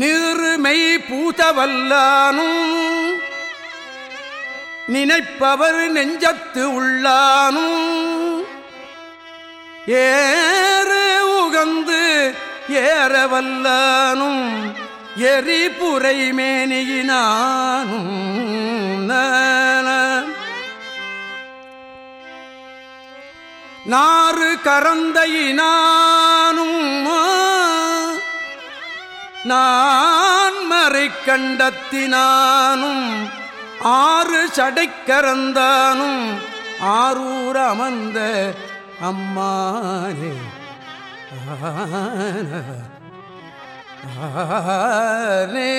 நீர்மை பூதவல்லானும் நினைப்பவர் நெஞ்சத்து உள்ளானும். ஏறு உகந்து ஏறவல்லானும் எரிபுரை மேனியினானும். நாறு கரந்தையினான் நான் மறை கண்டத்தினானும் ஆறு சடைக்கரந்தானும் ஆரூர் அமர்ந்த அம்மானே. ஆனே.